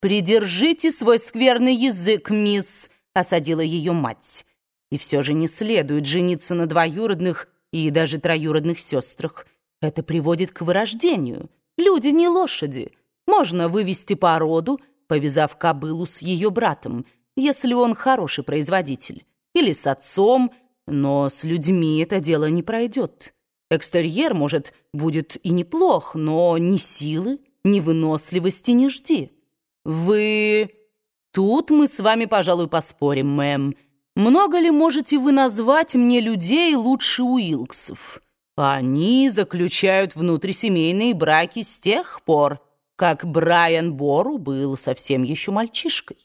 «Придержите свой скверный язык, мисс», — осадила ее мать. «И все же не следует жениться на двоюродных и даже троюродных сестрах. Это приводит к вырождению. Люди не лошади. Можно вывести породу, повязав кобылу с ее братом, если он хороший производитель, или с отцом, но с людьми это дело не пройдет. Экстерьер, может, будет и неплох, но ни силы, ни выносливости не жди. Вы... Тут мы с вами, пожалуй, поспорим, мэм. Много ли можете вы назвать мне людей лучше Уилксов? Они заключают внутрисемейные браки с тех пор, как Брайан Бору был совсем еще мальчишкой.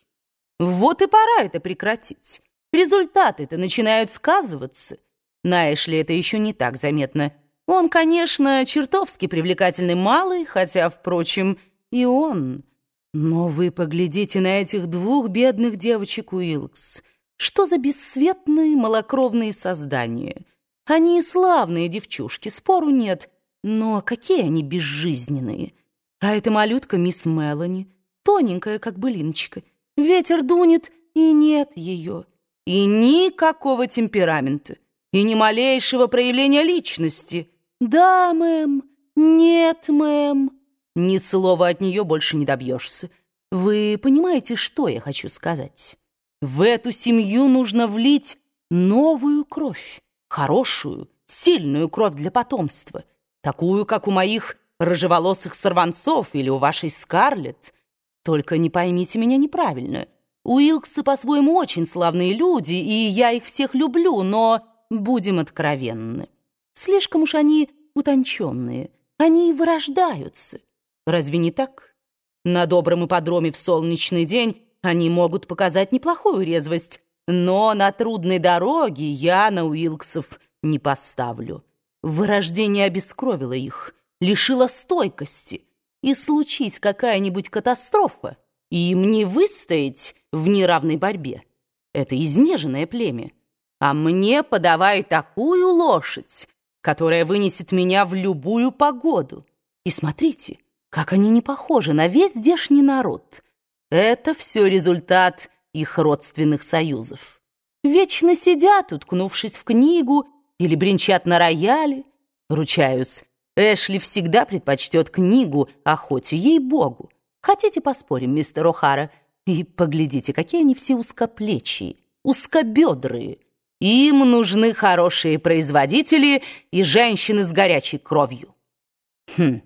Вот и пора это прекратить. Результаты-то начинают сказываться. На Эшли это еще не так заметно. Он, конечно, чертовски привлекательный малый, хотя, впрочем, и он. Но вы поглядите на этих двух бедных девочек Уилкс. Что за бесцветные малокровные создания? Они славные девчушки, спору нет. Но какие они безжизненные. А эта малютка мисс Мелани, тоненькая, как былиночка. Ветер дунет, и нет ее. И никакого темперамента, и ни малейшего проявления личности. Да, мэм, нет, мэм. Ни слова от нее больше не добьешься. Вы понимаете, что я хочу сказать? В эту семью нужно влить новую кровь, хорошую, сильную кровь для потомства, такую, как у моих рыжеволосых сорванцов или у вашей Скарлетт. Только не поймите меня неправильно. Уилксы по-своему очень славные люди, и я их всех люблю, но будем откровенны. Слишком уж они утонченные, они вырождаются. Разве не так? На добром ипподроме в солнечный день они могут показать неплохую резвость, но на трудной дороге я на Уилксов не поставлю. Вырождение обескровило их, лишило стойкости. И случись какая-нибудь катастрофа, им не выстоять в неравной борьбе. Это изнеженное племя. А мне подавай такую лошадь, которая вынесет меня в любую погоду. И смотрите, как они не похожи на весь здешний народ. Это все результат их родственных союзов. Вечно сидят, уткнувшись в книгу, или бренчат на рояле. Ручаюсь, Эшли всегда предпочтет книгу охоте, ей-богу. Хотите поспорим, мистер О'Хара? И поглядите, какие они все узкоплечие, узкобедрые. Им нужны хорошие производители и женщины с горячей кровью. Хм,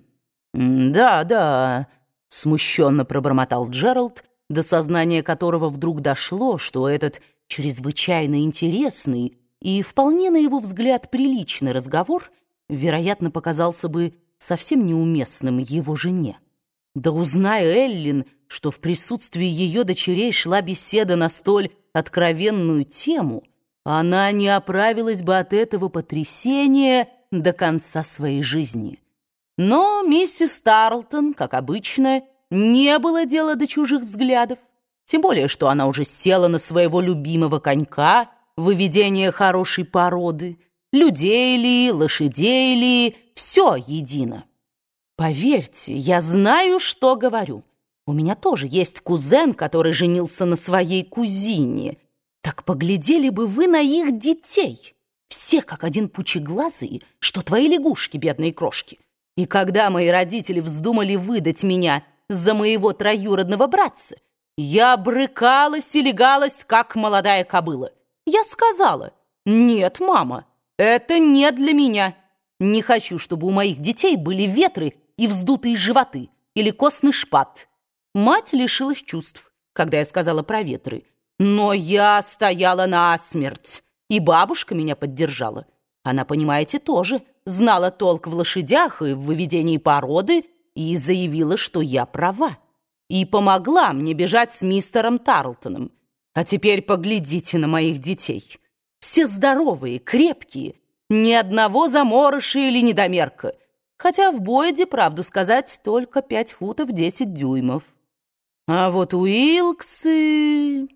да-да, смущенно пробормотал Джеральд, до сознания которого вдруг дошло, что этот чрезвычайно интересный и вполне, на его взгляд, приличный разговор, вероятно, показался бы совсем неуместным его жене. Да узнай Эллин, что в присутствии ее дочерей шла беседа на столь откровенную тему, она не оправилась бы от этого потрясения до конца своей жизни. Но миссис Тарлтон, как обычно, не было дела до чужих взглядов, тем более, что она уже села на своего любимого конька, выведение хорошей породы, людей ли, лошадей ли, все едино. Поверьте, я знаю, что говорю. У меня тоже есть кузен, который женился на своей кузине. Так поглядели бы вы на их детей. Все как один пучеглазые, что твои лягушки, бедные крошки. И когда мои родители вздумали выдать меня за моего троюродного братца, я брыкалась и легалась, как молодая кобыла. Я сказала, нет, мама, это не для меня. Не хочу, чтобы у моих детей были ветры и вздутые животы или костный шпат. Мать лишилась чувств, когда я сказала про ветры. Но я стояла насмерть, и бабушка меня поддержала. Она, понимаете, тоже знала толк в лошадях и в выведении породы и заявила, что я права. И помогла мне бежать с мистером Тарлтоном. А теперь поглядите на моих детей. Все здоровые, крепкие, ни одного заморыша или недомерка — хотя в Бойде, правду сказать, только пять футов десять дюймов. А вот Уилксы...